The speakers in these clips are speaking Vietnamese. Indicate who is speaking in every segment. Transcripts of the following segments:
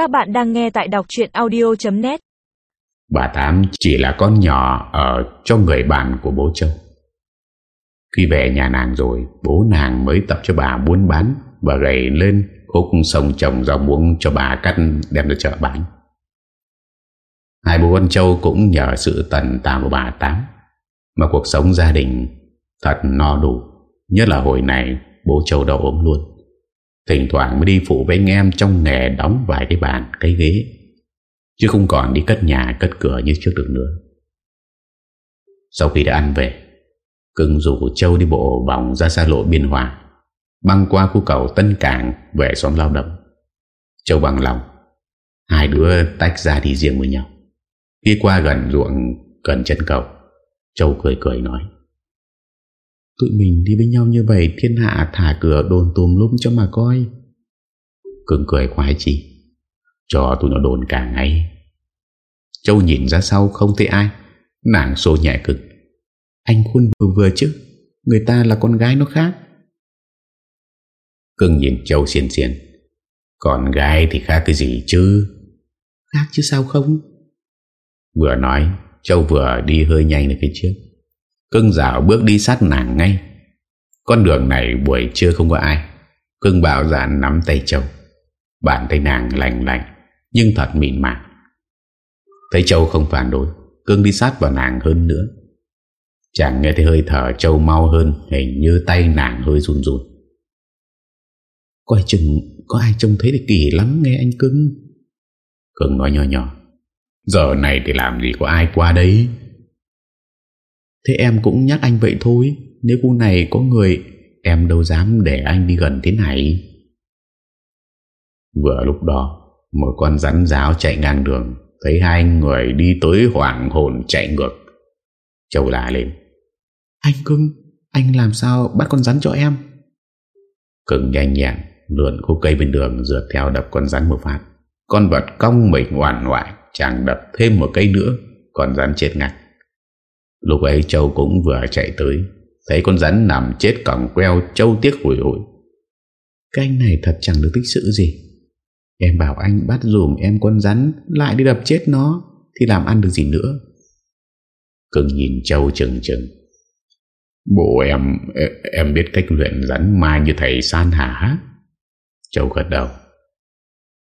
Speaker 1: Các bạn đang nghe tại đọc chuyện audio.net
Speaker 2: Bà Tám chỉ là con nhỏ ở cho người bạn của bố Châu. Khi về nhà nàng rồi, bố nàng mới tập cho bà buôn bán và gầy lên khúc sông trồng rau muống cho bà cắt đem ra chợ bán. Hai bố con Châu cũng nhờ sự tận tạm của bà Tám mà cuộc sống gia đình thật no đủ. Nhất là hồi này bố Châu đau ốm luôn. Thỉnh thoảng mới đi phụ với anh em trong nghề đóng vài cái bàn, cái ghế. Chứ không còn đi cất nhà, cất cửa như trước được nữa. Sau khi đã ăn về, Cưng rủ Châu đi bộ vòng ra xa lộ biên hòa, băng qua khu cầu Tân Cảng về xóm lao động. Châu bằng lòng, hai đứa tách ra đi riêng với nhau. Đi qua gần ruộng gần chân cầu, Châu cười cười nói. Tụi mình đi với nhau như vậy, Thiên hạ thả cửa đồn tùm lum cho mà coi. Cưng cười khoái chi, Cho tụi nó đồn cả ngày. Châu nhìn ra sau không thấy ai, Nàng xô nhẹ cực. Anh khuôn vừa vừa chứ, Người ta là con gái nó khác. Cưng nhìn Châu xiên xiên, Con gái thì khác cái gì chứ? Khác chứ sao không? Vừa nói, Châu vừa đi hơi nhanh lên phía trước. Cưng dạo bước đi sát nàng ngay. Con đường này buổi trưa không có ai. Cưng bảo dạn nắm tay Châu. Bàn tay nàng lành lành, Nhưng thật mịn màng. Thấy Châu không phản đối Cưng đi sát vào nàng hơn nữa. Chàng nghe thấy hơi thở Châu mau hơn, Hình như tay nàng hơi run run. Coi chừng Có ai trông thấy thì kỳ lắm nghe anh cưng Cưng nói nhỏ nhỏ. Giờ này thì làm gì có ai qua đấy Thế em cũng nhắc anh vậy thôi Nếu khu này có người Em đâu dám để anh đi gần thế này. Vừa lúc đó Một con rắn giáo chạy ngang đường Thấy hai người đi tới hoảng hồn chạy ngược. Châu la lên. Anh cưng Anh làm sao bắt con rắn cho em? Cưng nhanh nhẹn Lượn khúc cây bên đường Dượt theo đập con rắn một phát. Con vật cong mình hoàn hoại Chẳng đập thêm một cây nữa Con rắn chết ngặt Lúc ấy Châu cũng vừa chạy tới, Thấy con rắn nằm chết còng queo Châu tiếc hủi hủi. Cái anh này thật chẳng được tích sự gì. Em bảo anh bắt dùm em con rắn Lại đi đập chết nó, Thì làm ăn được gì nữa? Cưng nhìn Châu chừng chừng. Bộ em Em biết cách luyện rắn mai như thầy San hả? Châu gật đầu.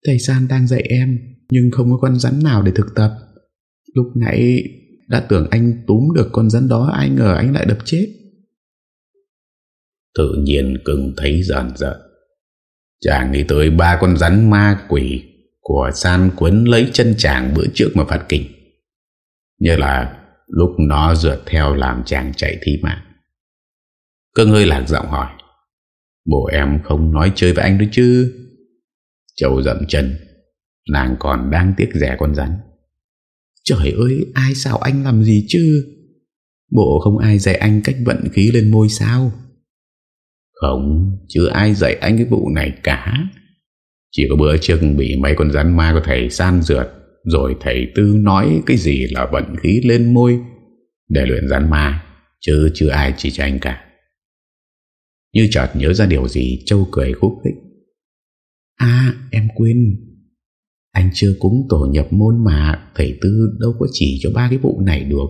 Speaker 2: Thầy San đang dạy em, Nhưng không có con rắn nào để thực tập. Lúc nãy đã tưởng anh túm được con rắn đó, Ai ngờ anh lại đập chết. Tự nhiên cưng thấy giòn giận. Chàng nghĩ tới ba con rắn ma quỷ Của san quấn lấy chân chàng bữa trước mà phát kinh. Như là lúc nó rượt theo làm chàng chạy thi mạng. Cưng hơi lạc giọng hỏi, Bộ em không nói chơi với anh nữa chứ? Châu dậm chân, Nàng còn đang tiếc rẻ con rắn. Trời ơi, ai sao anh làm gì chứ? Bộ không ai dạy anh cách vận khí lên môi sao? Không, Chứ ai dạy anh cái vụ này cả. Chỉ có bữa trước Bị mấy con rắn ma của thầy san rượt, Rồi thầy Tư nói Cái gì là vận khí lên môi Để luyện rắn ma, Chứ chưa ai chỉ cho anh cả. Như chợt nhớ ra điều gì, Châu cười khúc khích. À em quên anh chưa cúng tổ nhập môn mà Thầy Tư đâu có chỉ cho ba cái vụ này được.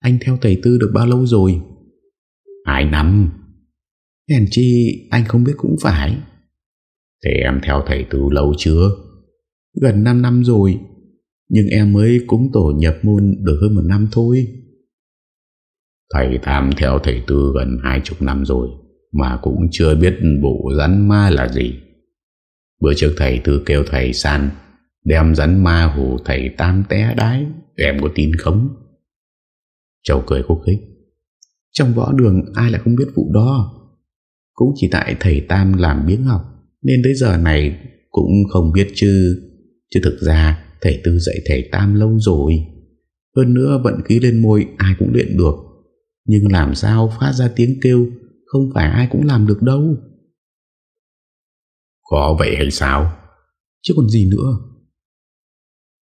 Speaker 2: Anh theo thầy Tư được bao lâu rồi? Hai năm. Hèn chi anh không biết cũng phải. Thế em theo thầy Tư lâu chưa? Gần 5 năm rồi Nhưng em mới cúng tổ nhập môn được hơn một năm thôi. Thầy tham theo thầy Tư gần hai chục năm rồi Mà cũng chưa biết bộ rắn ma là gì Bữa trước thầy Tư kêu thầy San Đem rắn ma hù thầy Tam té đái Em có tin không Châu cười khúc khích. Trong võ đường ai lại không biết vụ đó? Cũng chỉ tại thầy Tam làm biếng học, Nên tới giờ này Cũng không biết chứ. Chứ thực ra thầy Tư dạy thầy Tam lâu rồi. Hơn nữa vận khí lên môi Ai cũng luyện được. Nhưng làm sao phát ra tiếng kêu, Không phải ai cũng làm được đâu. Có vậy hay sao? Chứ còn gì nữa.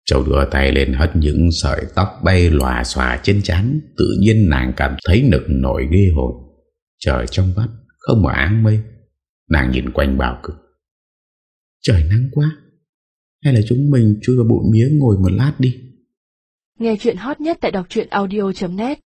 Speaker 2: Châu đưa tay lên hất những sợi tóc bay lòa xòa trên chán Tự nhiên nàng cảm thấy nực nổi ghê hồn. Trời trong vắt Không một áng mây. Nàng nhìn quanh bảo cực Trời nắng quá. Hay là chúng mình chui vào bụi mía ngồi một lát đi.
Speaker 3: Nghe chuyện hot nhất tại đọc truyện audio.net